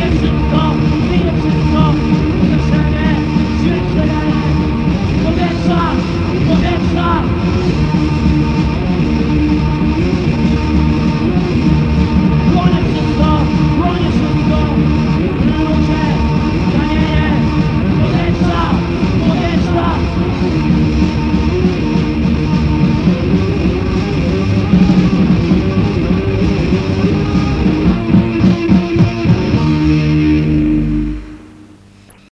Yes.